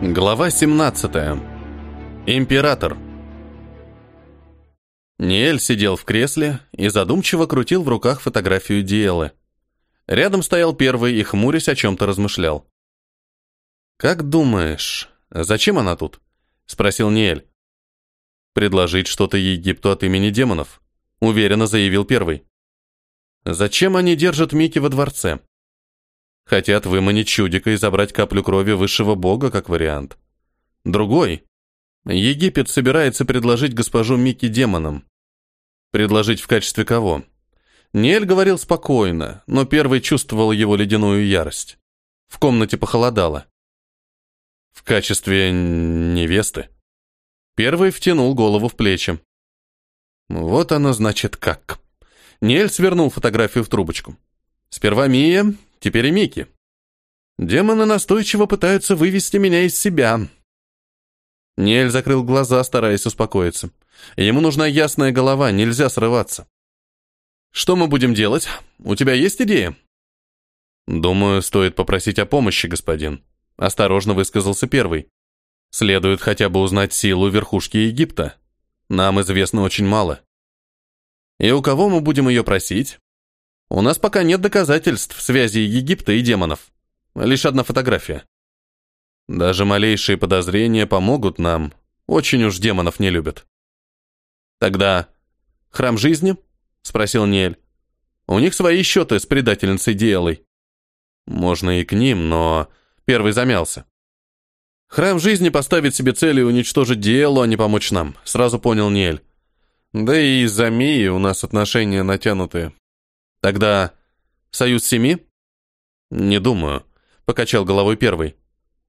Глава 17. Император. Ниэль сидел в кресле и задумчиво крутил в руках фотографию Диэлы. Рядом стоял первый и, хмурясь, о чем-то размышлял. «Как думаешь, зачем она тут?» — спросил Ниэль. «Предложить что-то Египту от имени демонов», — уверенно заявил первый. «Зачем они держат Мики во дворце?» Хотят выманить чудика и забрать каплю крови высшего бога, как вариант. Другой. Египет собирается предложить госпожу Мики демонам. Предложить в качестве кого? Ниэль говорил спокойно, но первый чувствовал его ледяную ярость. В комнате похолодало. В качестве невесты. Первый втянул голову в плечи. Вот оно значит как. Ниэль свернул фотографию в трубочку. Сперва Мия, Теперь и Микки. Демоны настойчиво пытаются вывести меня из себя. Нель закрыл глаза, стараясь успокоиться. Ему нужна ясная голова, нельзя срываться. Что мы будем делать? У тебя есть идея? Думаю, стоит попросить о помощи, господин. Осторожно высказался первый. Следует хотя бы узнать силу верхушки Египта. Нам известно очень мало. И у кого мы будем ее просить? У нас пока нет доказательств связи Египта и демонов. Лишь одна фотография. Даже малейшие подозрения помогут нам. Очень уж демонов не любят. Тогда храм жизни? Спросил Ниэль. У них свои счеты с предательницей Диэлой. Можно и к ним, но первый замялся. Храм жизни поставит себе целью уничтожить Диэлу, а не помочь нам, сразу понял Ниэль. Да и из-за Мии у нас отношения натянутые. Тогда союз семи? Не думаю, покачал головой первый.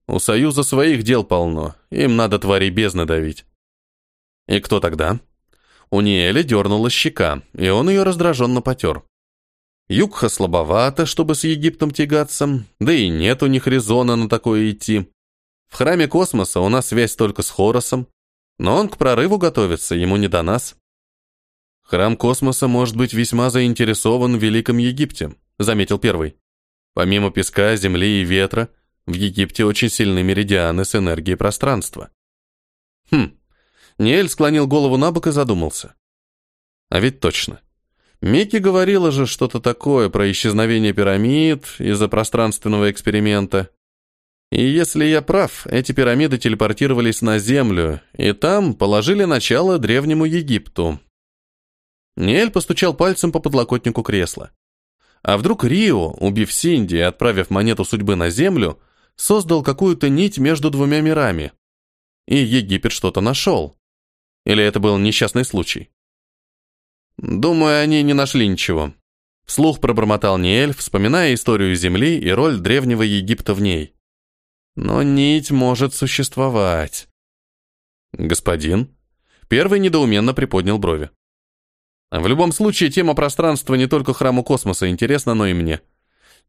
У союза своих дел полно, им надо твари бездны давить. И кто тогда? У Ниэля дернула щека, и он ее раздраженно потер. Югха слабовато, чтобы с Египтом тягаться, да и нет у них резона на такое идти. В храме космоса у нас связь только с Хоросом, но он к прорыву готовится, ему не до нас. Храм космоса может быть весьма заинтересован в Великом Египте, заметил первый. Помимо песка, земли и ветра, в Египте очень сильны меридианы с энергией пространства. Хм. Ниэль склонил голову на бок и задумался. А ведь точно. Микки говорила же что-то такое про исчезновение пирамид из-за пространственного эксперимента. И если я прав, эти пирамиды телепортировались на Землю, и там положили начало Древнему Египту. Ниэль постучал пальцем по подлокотнику кресла. А вдруг Рио, убив Синди и отправив монету судьбы на землю, создал какую-то нить между двумя мирами? И Египет что-то нашел? Или это был несчастный случай? Думаю, они не нашли ничего. Вслух пробормотал Ниэль, вспоминая историю Земли и роль древнего Египта в ней. Но нить может существовать. Господин? Первый недоуменно приподнял брови. В любом случае, тема пространства не только храму космоса интересна, но и мне.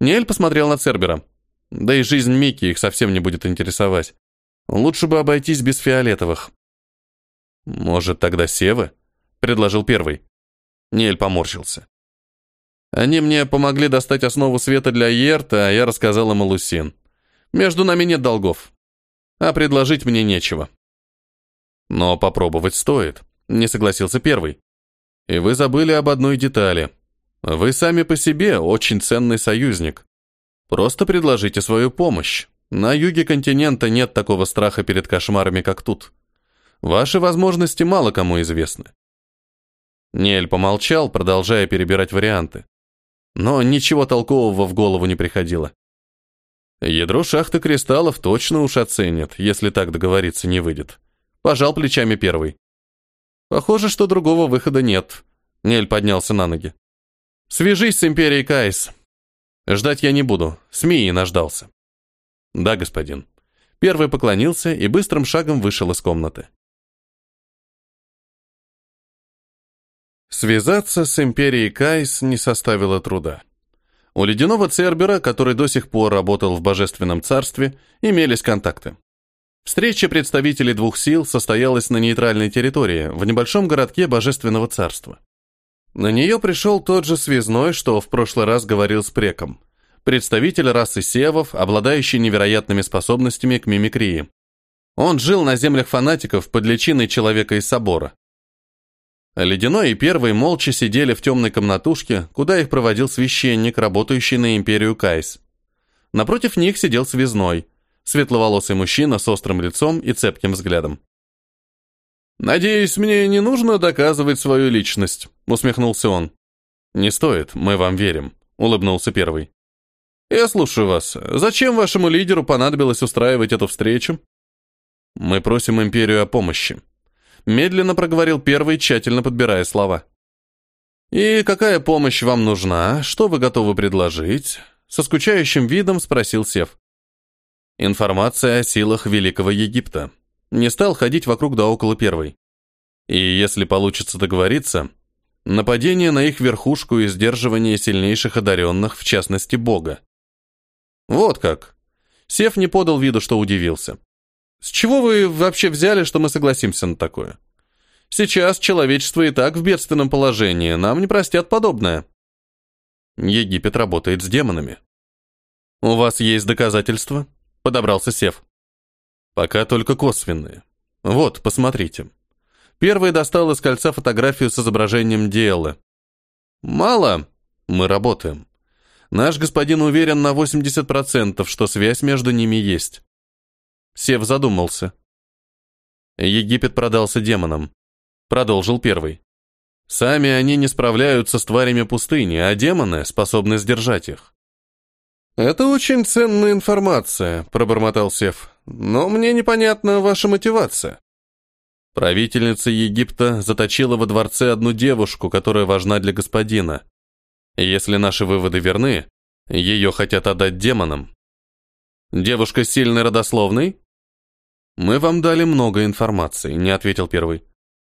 Ниэль посмотрел на Цербера. Да и жизнь Микки их совсем не будет интересовать. Лучше бы обойтись без фиолетовых. Может, тогда Севы? Предложил первый. Ниэль поморщился. Они мне помогли достать основу света для Ерта, а я рассказал им о Лусин. Между нами нет долгов. А предложить мне нечего. Но попробовать стоит, не согласился первый. И вы забыли об одной детали. Вы сами по себе очень ценный союзник. Просто предложите свою помощь. На юге континента нет такого страха перед кошмарами, как тут. Ваши возможности мало кому известны. Нель помолчал, продолжая перебирать варианты. Но ничего толкового в голову не приходило. Ядро шахты кристаллов точно уж оценят, если так договориться не выйдет. Пожал плечами первый. Похоже, что другого выхода нет. Нель поднялся на ноги. Свяжись с Империей Кайс. Ждать я не буду. СМИ наждался. Да, господин. Первый поклонился и быстрым шагом вышел из комнаты. Связаться с Империей Кайс не составило труда. У ледяного Цербера, который до сих пор работал в Божественном Царстве, имелись контакты. Встреча представителей двух сил состоялась на нейтральной территории, в небольшом городке Божественного Царства. На нее пришел тот же связной, что в прошлый раз говорил с Преком. Представитель расы севов, обладающий невероятными способностями к мимикрии. Он жил на землях фанатиков под личиной человека из собора. Ледяной и Первый молча сидели в темной комнатушке, куда их проводил священник, работающий на империю Кайс. Напротив них сидел связной, светловолосый мужчина с острым лицом и цепким взглядом. «Надеюсь, мне не нужно доказывать свою личность», — усмехнулся он. «Не стоит, мы вам верим», — улыбнулся первый. «Я слушаю вас. Зачем вашему лидеру понадобилось устраивать эту встречу?» «Мы просим империю о помощи», — медленно проговорил первый, тщательно подбирая слова. «И какая помощь вам нужна? Что вы готовы предложить?» Со скучающим видом спросил Сев. «Информация о силах Великого Египта», не стал ходить вокруг да около первой. И если получится договориться, нападение на их верхушку и сдерживание сильнейших одаренных, в частности Бога. Вот как. Сев не подал виду, что удивился. С чего вы вообще взяли, что мы согласимся на такое? Сейчас человечество и так в бедственном положении, нам не простят подобное. Египет работает с демонами. У вас есть доказательства? Подобрался Сев. Пока только косвенные. Вот, посмотрите. Первый достал из кольца фотографию с изображением Диэллы. Мало. Мы работаем. Наш господин уверен на 80%, что связь между ними есть. Сев задумался. Египет продался демонам. Продолжил первый. Сами они не справляются с тварями пустыни, а демоны способны сдержать их. «Это очень ценная информация», — пробормотал Сев. «Но мне непонятна ваша мотивация». Правительница Египта заточила во дворце одну девушку, которая важна для господина. Если наши выводы верны, ее хотят отдать демонам. Девушка сильной родословной? Мы вам дали много информации, не ответил первый.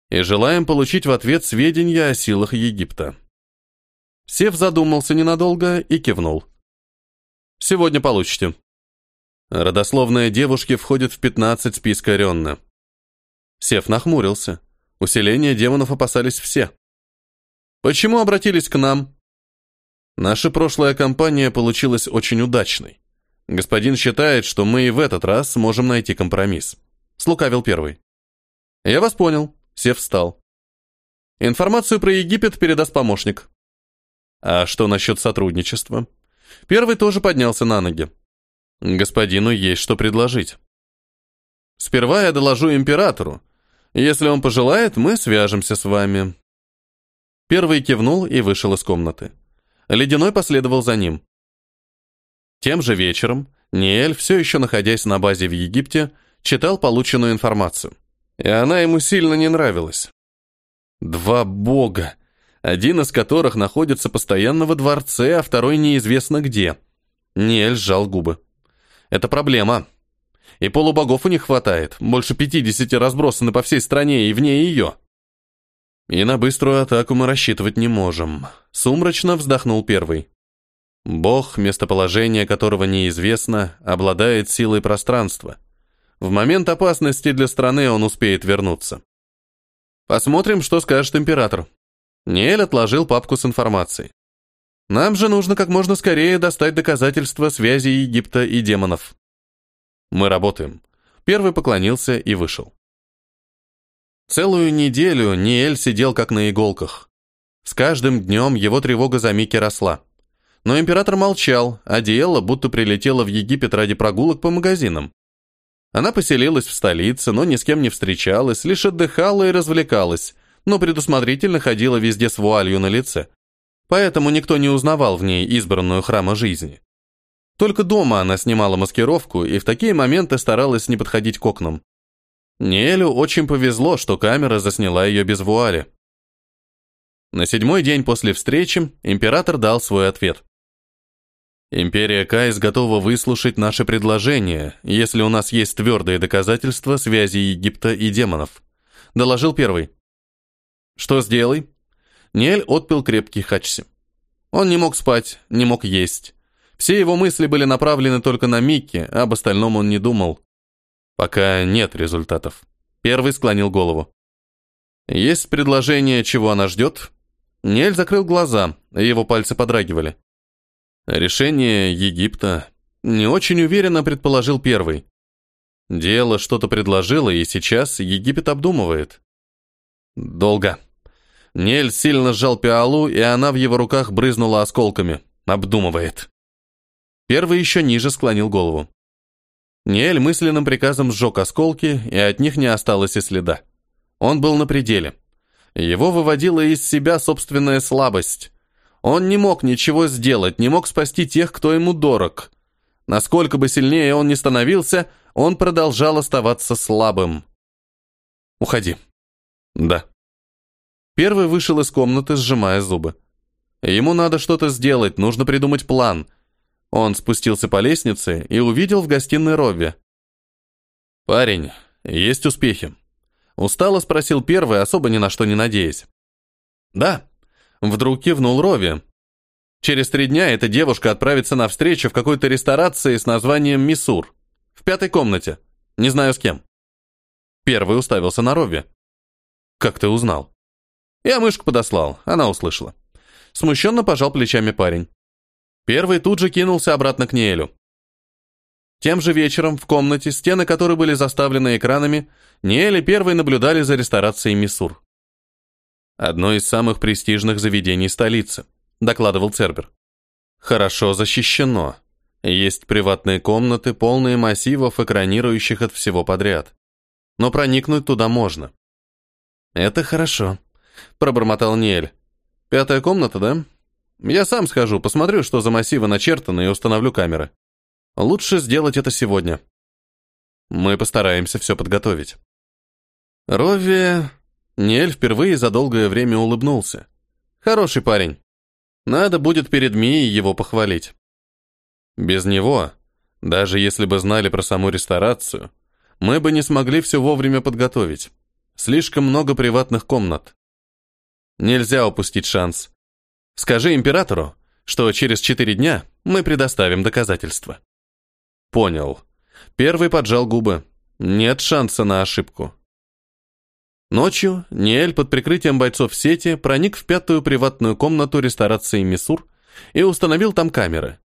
И желаем получить в ответ сведения о силах Египта. Сев задумался ненадолго и кивнул. Сегодня получите. Родословная девушки входит в 15 списка Ренна. Сев нахмурился. Усиление демонов опасались все. Почему обратились к нам? Наша прошлая кампания получилась очень удачной. Господин считает, что мы и в этот раз сможем найти компромисс. Слукавил первый. Я вас понял. Сев встал. Информацию про Египет передаст помощник. А что насчет сотрудничества? Первый тоже поднялся на ноги. Господину есть что предложить. Сперва я доложу императору. Если он пожелает, мы свяжемся с вами. Первый кивнул и вышел из комнаты. Ледяной последовал за ним. Тем же вечером Ниэль, все еще находясь на базе в Египте, читал полученную информацию. И она ему сильно не нравилась. Два бога один из которых находится постоянно во дворце, а второй неизвестно где. Ниэль сжал губы. Это проблема. И полубогов у них хватает, больше пятидесяти разбросаны по всей стране и вне ее. И на быструю атаку мы рассчитывать не можем. Сумрачно вздохнул первый. Бог, местоположение которого неизвестно, обладает силой пространства. В момент опасности для страны он успеет вернуться. Посмотрим, что скажет император. Ниэль отложил папку с информацией. Нам же нужно как можно скорее достать доказательства связи Египта и демонов. Мы работаем. Первый поклонился и вышел. Целую неделю Ниэль сидел как на иголках. С каждым днем его тревога за Микки росла. Но император молчал, а Диэлла будто прилетела в Египет ради прогулок по магазинам. Она поселилась в столице, но ни с кем не встречалась, лишь отдыхала и развлекалась, но предусмотрительно ходила везде с вуалью на лице. Поэтому никто не узнавал в ней избранную храма жизни. Только дома она снимала маскировку и в такие моменты старалась не подходить к окнам. Ниэлю очень повезло, что камера засняла ее без вуали. На седьмой день после встречи император дал свой ответ. Империя Кайс готова выслушать наши предложения, если у нас есть твердые доказательства связи Египта и демонов, доложил первый. «Что сделай?» Нель отпил крепкий хачси. Он не мог спать, не мог есть. Все его мысли были направлены только на Микки, а об остальном он не думал. Пока нет результатов. Первый склонил голову. Есть предложение, чего она ждет? Нель закрыл глаза, его пальцы подрагивали. Решение Египта. Не очень уверенно предположил первый. Дело что-то предложило, и сейчас Египет обдумывает. Долго. Нель сильно сжал пиалу, и она в его руках брызнула осколками. Обдумывает. Первый еще ниже склонил голову. Нель мысленным приказом сжег осколки, и от них не осталось и следа. Он был на пределе. Его выводила из себя собственная слабость. Он не мог ничего сделать, не мог спасти тех, кто ему дорог. Насколько бы сильнее он ни становился, он продолжал оставаться слабым. «Уходи». «Да». Первый вышел из комнаты, сжимая зубы. Ему надо что-то сделать, нужно придумать план. Он спустился по лестнице и увидел в гостиной Робби. «Парень, есть успехи?» Устало спросил первый, особо ни на что не надеясь. «Да», — вдруг кивнул Рови. «Через три дня эта девушка отправится на встречу в какой-то ресторации с названием «Миссур». В пятой комнате. Не знаю с кем». Первый уставился на Рови. «Как ты узнал?» «Я мышку подослал, она услышала». Смущенно пожал плечами парень. Первый тут же кинулся обратно к Неэлю. Тем же вечером в комнате, стены которой были заставлены экранами, Ниэль и Первый наблюдали за ресторацией Миссур. «Одно из самых престижных заведений столицы», — докладывал Цербер. «Хорошо защищено. Есть приватные комнаты, полные массивов, экранирующих от всего подряд. Но проникнуть туда можно». «Это хорошо», — пробормотал Ниэль. «Пятая комната, да? Я сам схожу, посмотрю, что за массивы начертаны, и установлю камеры. Лучше сделать это сегодня. Мы постараемся все подготовить. Рови... Нель впервые за долгое время улыбнулся. Хороший парень. Надо будет перед Мией его похвалить. Без него, даже если бы знали про саму ресторацию, мы бы не смогли все вовремя подготовить. Слишком много приватных комнат. Нельзя упустить шанс. Скажи императору, что через четыре дня мы предоставим доказательства. Понял. Первый поджал губы. Нет шанса на ошибку. Ночью Ниэль под прикрытием бойцов сети проник в пятую приватную комнату ресторации Мисур и установил там камеры.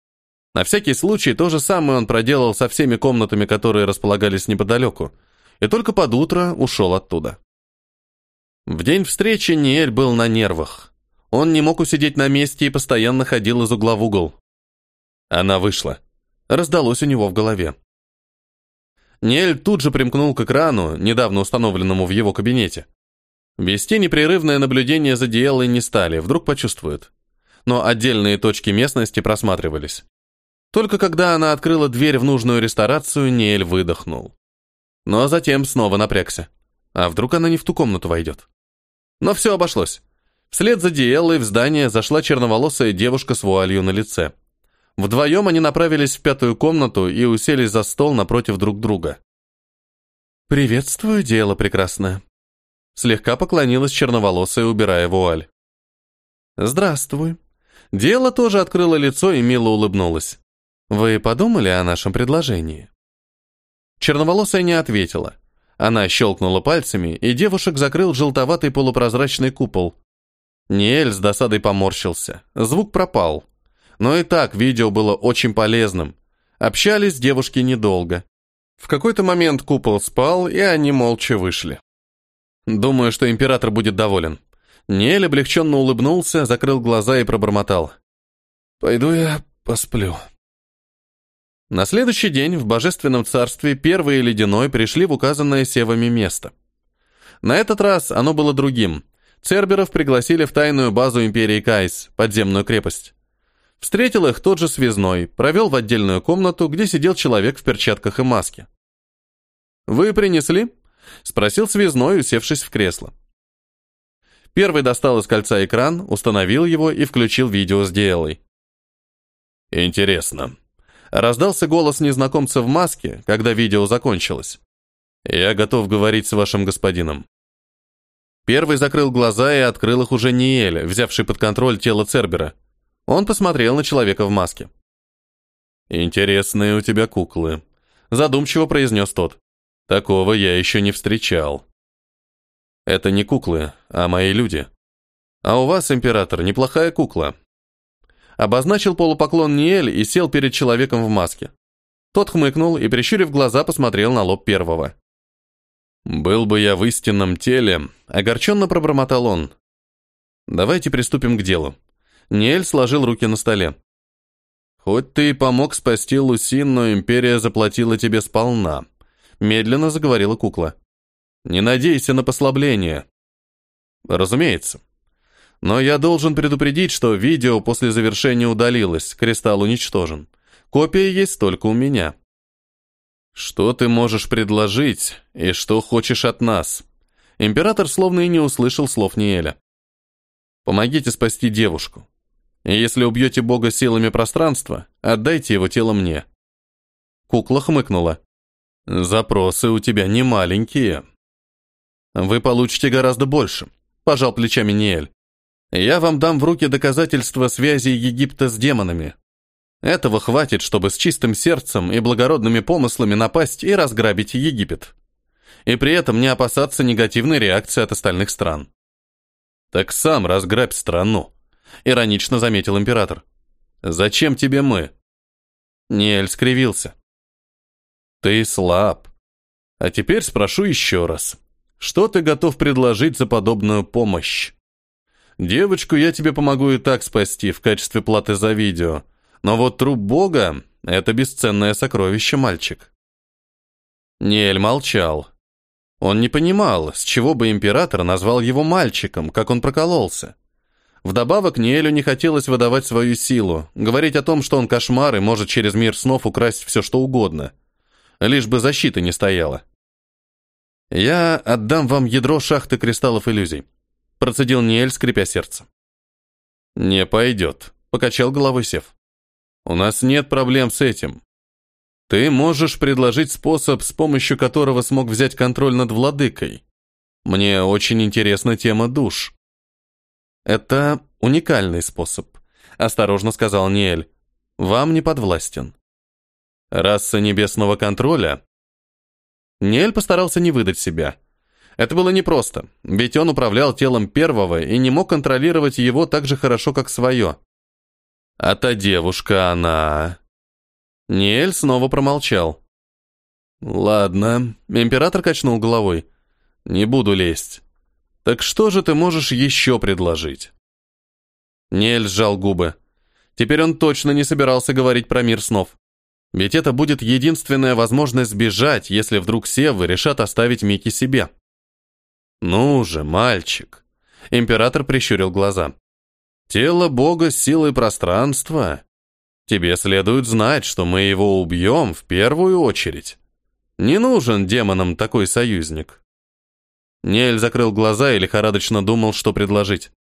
На всякий случай то же самое он проделал со всеми комнатами, которые располагались неподалеку, и только под утро ушел оттуда. В день встречи Ниэль был на нервах. Он не мог усидеть на месте и постоянно ходил из угла в угол. Она вышла. Раздалось у него в голове. Нель тут же примкнул к экрану, недавно установленному в его кабинете. Вести непрерывное наблюдение за Диэллой не стали, вдруг почувствуют. Но отдельные точки местности просматривались. Только когда она открыла дверь в нужную ресторацию, Нель выдохнул. Но затем снова напрягся. А вдруг она не в ту комнату войдет? Но все обошлось. Вслед за Диэллой в здание зашла черноволосая девушка с вуалью на лице. Вдвоем они направились в пятую комнату и уселись за стол напротив друг друга. «Приветствую, Диэлла прекрасная». Слегка поклонилась черноволосая, убирая вуаль. «Здравствуй». Диэлла тоже открыла лицо и мило улыбнулась. «Вы подумали о нашем предложении?» Черноволосая не ответила. Она щелкнула пальцами, и девушек закрыл желтоватый полупрозрачный купол. Ниэль с досадой поморщился. Звук пропал. Но и так видео было очень полезным. Общались девушки недолго. В какой-то момент купол спал, и они молча вышли. Думаю, что император будет доволен. Ниэль облегченно улыбнулся, закрыл глаза и пробормотал. «Пойду я посплю». На следующий день в Божественном Царстве Первый и Ледяной пришли в указанное севами место. На этот раз оно было другим. Церберов пригласили в тайную базу империи Кайс, подземную крепость. Встретил их тот же связной, провел в отдельную комнату, где сидел человек в перчатках и маске. «Вы принесли?» — спросил связной, усевшись в кресло. Первый достал из кольца экран, установил его и включил видео с Диэлой. «Интересно». Раздался голос незнакомца в маске, когда видео закончилось. «Я готов говорить с вашим господином». Первый закрыл глаза и открыл их уже Ниэль, взявший под контроль тело Цербера. Он посмотрел на человека в маске. «Интересные у тебя куклы», — задумчиво произнес тот. «Такого я еще не встречал». «Это не куклы, а мои люди. А у вас, император, неплохая кукла». Обозначил полупоклон Ниэль и сел перед человеком в маске. Тот хмыкнул и, прищурив глаза, посмотрел на лоб первого. «Был бы я в истинном теле», — огорченно пробормотал он. «Давайте приступим к делу». Ниэль сложил руки на столе. «Хоть ты и помог спасти Лусин, но Империя заплатила тебе сполна», — медленно заговорила кукла. «Не надейся на послабление». «Разумеется. Но я должен предупредить, что видео после завершения удалилось, кристалл уничтожен. Копия есть только у меня». «Что ты можешь предложить и что хочешь от нас?» Император словно и не услышал слов Ниэля. «Помогите спасти девушку. И если убьете бога силами пространства, отдайте его тело мне». Кукла хмыкнула. «Запросы у тебя не маленькие». «Вы получите гораздо больше», – пожал плечами Ниэль. «Я вам дам в руки доказательства связи Египта с демонами. Этого хватит, чтобы с чистым сердцем и благородными помыслами напасть и разграбить Египет. И при этом не опасаться негативной реакции от остальных стран. Так сам разграбь страну, иронично заметил император. Зачем тебе мы? Ниэль скривился. Ты слаб. А теперь спрошу еще раз. Что ты готов предложить за подобную помощь? Девочку я тебе помогу и так спасти в качестве платы за видео, но вот труп Бога — это бесценное сокровище, мальчик. Ниэль молчал. Он не понимал, с чего бы император назвал его мальчиком, как он прокололся. Вдобавок Ниэлю не хотелось выдавать свою силу, говорить о том, что он кошмар и может через мир снов украсть все, что угодно. Лишь бы защита не стояла. «Я отдам вам ядро шахты кристаллов иллюзий», процедил Ниэль, скрипя сердце. «Не пойдет», — покачал головой Сев. У нас нет проблем с этим. Ты можешь предложить способ, с помощью которого смог взять контроль над владыкой. Мне очень интересна тема душ. Это уникальный способ, осторожно сказал Ниэль. Вам не подвластен. Раса небесного контроля? Ниэль постарался не выдать себя. Это было непросто, ведь он управлял телом первого и не мог контролировать его так же хорошо, как свое. А та девушка, она... Ниэль снова промолчал. Ладно, император качнул головой. Не буду лезть. Так что же ты можешь еще предложить? Ниэль сжал губы. Теперь он точно не собирался говорить про мир снов. Ведь это будет единственная возможность сбежать, если вдруг Севы решат оставить Мики себе. «Ну же, мальчик!» Император прищурил глаза. Тело Бога с силой пространства. Тебе следует знать, что мы его убьем в первую очередь. Не нужен демонам такой союзник. Нель закрыл глаза и лихорадочно думал, что предложить.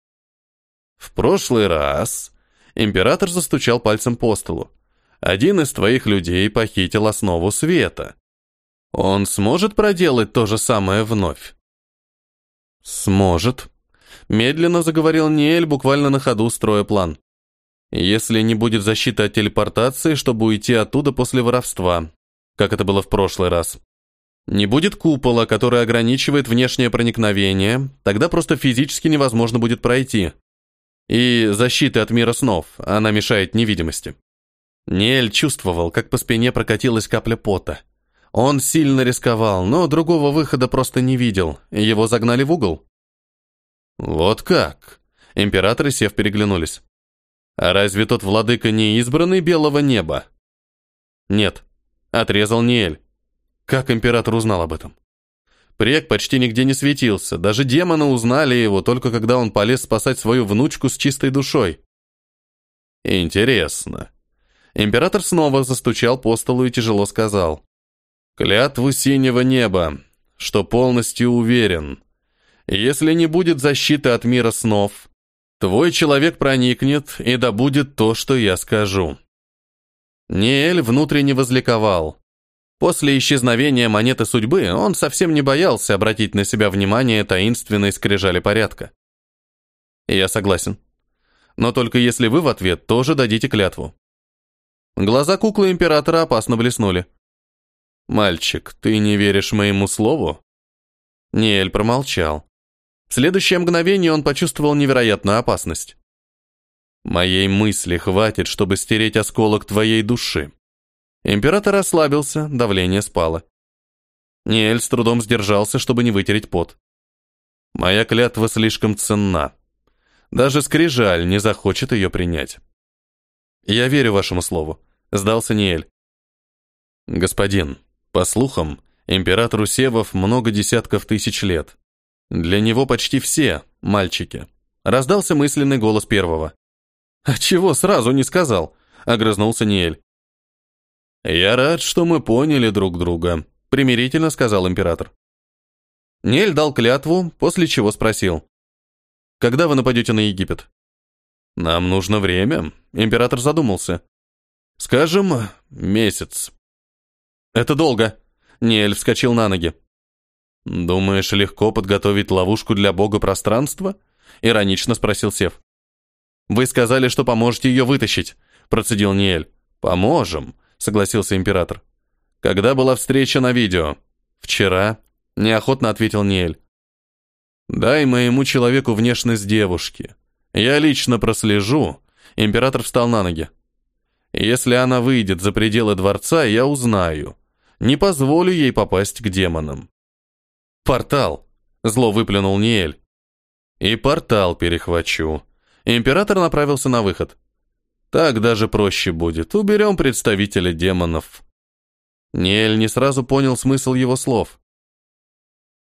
В прошлый раз император застучал пальцем по столу. Один из твоих людей похитил основу света. Он сможет проделать то же самое вновь? Сможет, Медленно заговорил Ниэль, буквально на ходу строя план. Если не будет защиты от телепортации, чтобы уйти оттуда после воровства, как это было в прошлый раз. Не будет купола, который ограничивает внешнее проникновение, тогда просто физически невозможно будет пройти. И защиты от мира снов, она мешает невидимости. Ниэль чувствовал, как по спине прокатилась капля пота. Он сильно рисковал, но другого выхода просто не видел, его загнали в угол. «Вот как?» Император и Сев переглянулись. «А разве тот владыка не избранный белого неба?» «Нет», — отрезал Ниэль. Как император узнал об этом? Прек почти нигде не светился, даже демоны узнали его, только когда он полез спасать свою внучку с чистой душой. Интересно. Император снова застучал по столу и тяжело сказал. «Клятву синего неба, что полностью уверен, если не будет защиты от мира снов, твой человек проникнет и добудет то, что я скажу». Ниэль внутренне возликовал. После исчезновения монеты судьбы он совсем не боялся обратить на себя внимание таинственной скрижали порядка. «Я согласен. Но только если вы в ответ тоже дадите клятву». Глаза куклы императора опасно блеснули. «Мальчик, ты не веришь моему слову?» Ниэль промолчал. В следующее мгновение он почувствовал невероятную опасность. «Моей мысли хватит, чтобы стереть осколок твоей души. Император расслабился, давление спало. Ниэль с трудом сдержался, чтобы не вытереть пот. «Моя клятва слишком ценна. Даже Скрижаль не захочет ее принять». «Я верю вашему слову», — сдался Ниэль. «Господин, по слухам, императору Севов много десятков тысяч лет. Для него почти все — мальчики». Раздался мысленный голос первого. «А чего сразу не сказал?» — огрызнулся Ниэль. «Я рад, что мы поняли друг друга», — примирительно сказал император. Ниэль дал клятву, после чего спросил. «Когда вы нападете на Египет?» «Нам нужно время», — император задумался. «Скажем, месяц». «Это долго», — Ниэль вскочил на ноги. «Думаешь, легко подготовить ловушку для бога пространства?» — иронично спросил Сев. «Вы сказали, что поможете ее вытащить», — процедил Ниэль. «Поможем», — согласился император. «Когда была встреча на видео?» «Вчера», — неохотно ответил Ниэль. «Дай моему человеку внешность девушки. Я лично прослежу». Император встал на ноги. «Если она выйдет за пределы дворца, я узнаю. Не позволю ей попасть к демонам». «Портал», — зло выплюнул Ниэль. «И портал перехвачу». Император направился на выход. Так даже проще будет. Уберем представителя демонов. Ниэль не сразу понял смысл его слов.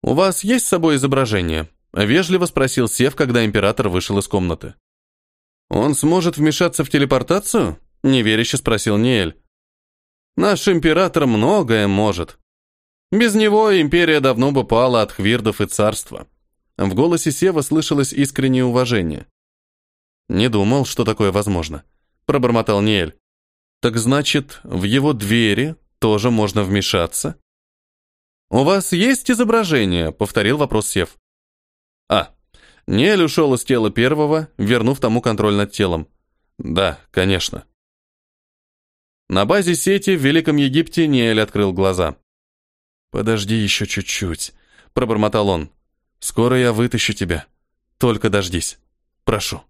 «У вас есть с собой изображение?» — вежливо спросил Сев, когда император вышел из комнаты. «Он сможет вмешаться в телепортацию?» — неверяще спросил Ниэль. «Наш император многое может. Без него империя давно бы пала от хвирдов и царства». В голосе Сева слышалось искреннее уважение. «Не думал, что такое возможно», пробормотал Ниэль. Так значит, в его двери тоже можно вмешаться? У вас есть изображение? повторил вопрос Сев. А, Ниэль ушел из тела первого, вернув тому контроль над телом. Да, конечно. На базе сети в Великом Египте Ниэль открыл глаза. «Подожди еще чуть-чуть», — пробормотал он. «Скоро я вытащу тебя. Только дождись. Прошу».